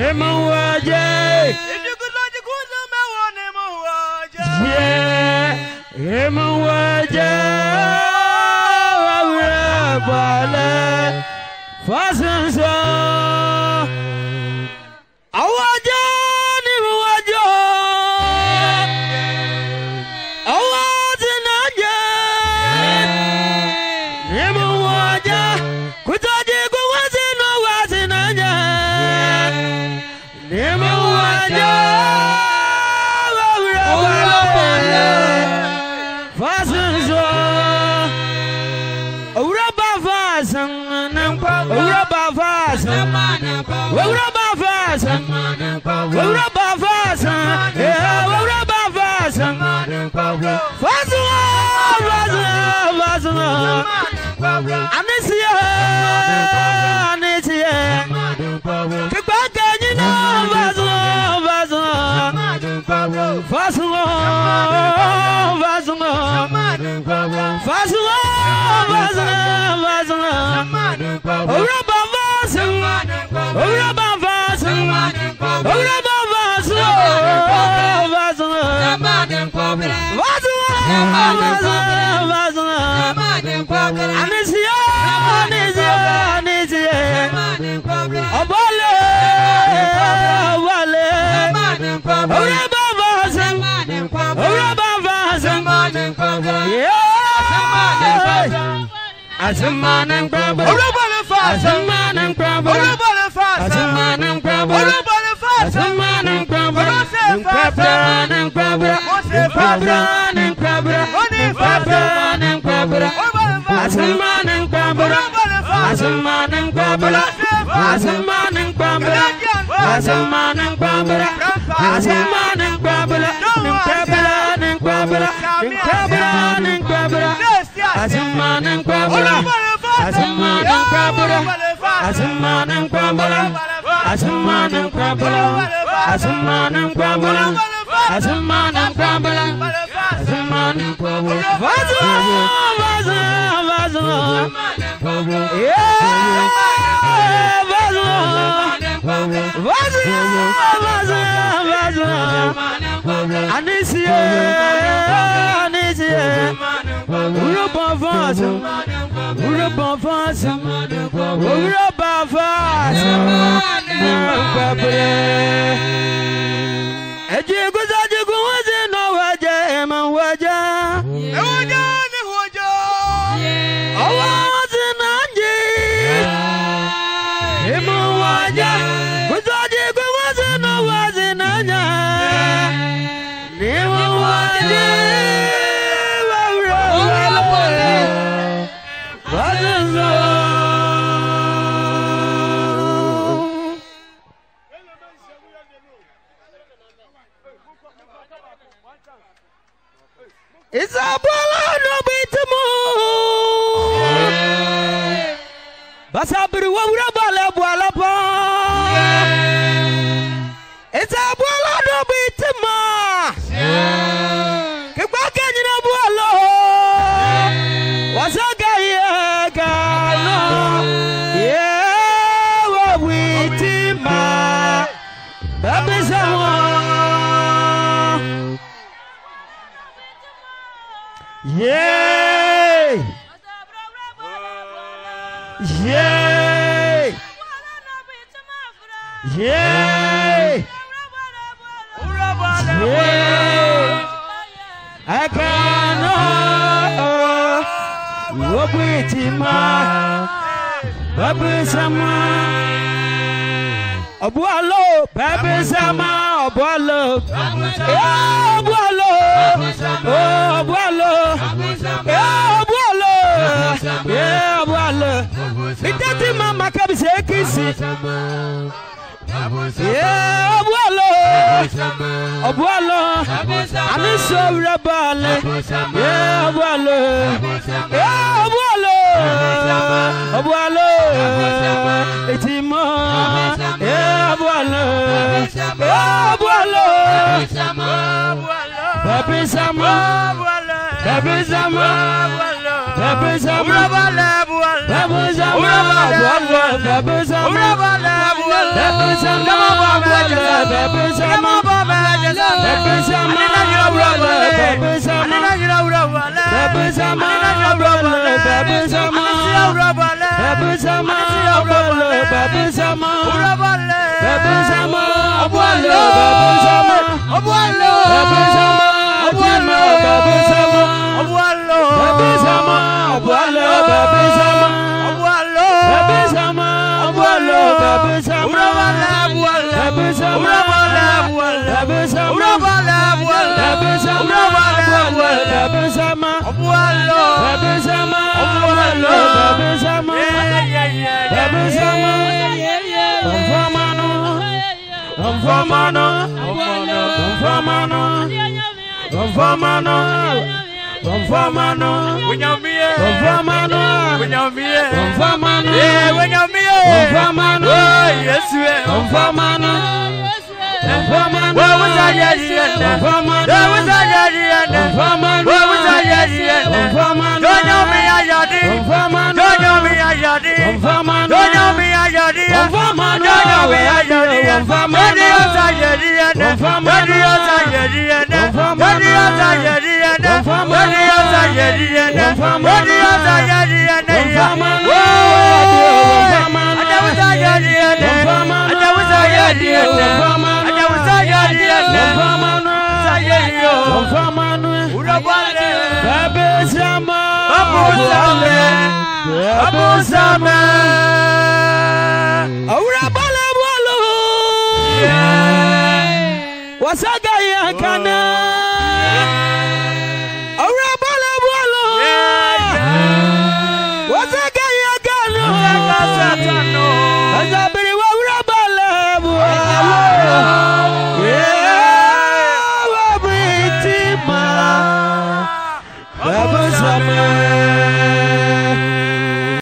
Hemuwaje. Ijukulojukulo mewo ni muwaje. Yeah, hemuwaje. Wawura bale. Fasa. fasan. Wawura ba fasan. Wawura ba fasan. Fasan fasan fasan. Ani siya ani siya. Kikpa kanyi na fasan fasan. Fasan fasan. Fasan fasan fasan. Wawura ba fasan. Wawura ba. Asimman and Crabble. Asimman and Crabble. Asema ne nkwabra. Asema ne nkwabra. Asema ne nkwabra. Asema ne nkwabra. Asema ne nkwabra. Asema ne nkwabra. Asema ne nkwabra. Nkwabra ne nkwabra. Nkwabra ne nkwabra. Asema ne nkwabra. Asema ne nkwabra. Asema ne nkwabra. Asema ne nkwabra. Asema ne nkwabra. Azman and Crumbling, Azman and yeah, Vazma, Vazma, Vazma, Vazma, Anisia, Anisia, Uruba Vazma, Uruba Vazma, moja kutoji kuwazi na wazi nanya ni mmoja It's a ball on the beat, Basabri, what would I agbésẹ́ wọn. yéé yéé yéé yéé ẹkẹnu ogun ti ma agbésẹ́ wọn. Obualo, Babu Sama, voilà, Aboualo, Aboualo, Aboualo, Aboualo, Aboualo, mama Aboualo, Aboualo, Aboualo, Aboualo, Aboualo, Aboualo, Aboualo, Aboualo, Yeah, Aboualo, Aboualo, voilà, Aboualo, Babualo. Babi sama. Babi sama. Babi sama. Urabale bualo. Babi sama. Urabale bualo. Babi sama. Urabale bualo. Babi sama. Babi sama. Babi sama. Babi sama. Babi sama. Babi sama. Babi sama. Babi sama. Babi sama. Babi sama. Babi sama. Bebenzama, Abualo, Bebenzama, Abualo, Bebenzama, Abualo, Bebenzama, Abualo, Bebenzama, Abualo, Bebenzama, Abualo, Bebenzama, Abualo, Bebenzama, Umrabala, Abualo, Bebenzama, Umrabala, Abualo, Bebenzama, Umrabala, Abualo, Bebenzama, Umrabala, Abualo, Bebenzama, Abualo, Bebenzama, Abualo, Bebenzama, yeah, yeah, yeah. Vamana, Vamana, Vamana, Vamana, Winyamie, Vamana, Winyamie, Vamana, eh, Winyamie, Vamana, oh, Yesu, Vamana, Vamana, where was I yesterday? Vamana, where was I yesterday? Vamana, where was I yesterday? Vamana, don't know me, I got it. Vamana, don't know me, I got it. Vamana, don't know me, I got it. Vamana, don't know me, I got it. Vamana. Daddy Yata Yedi and Daddy Yata Yedi said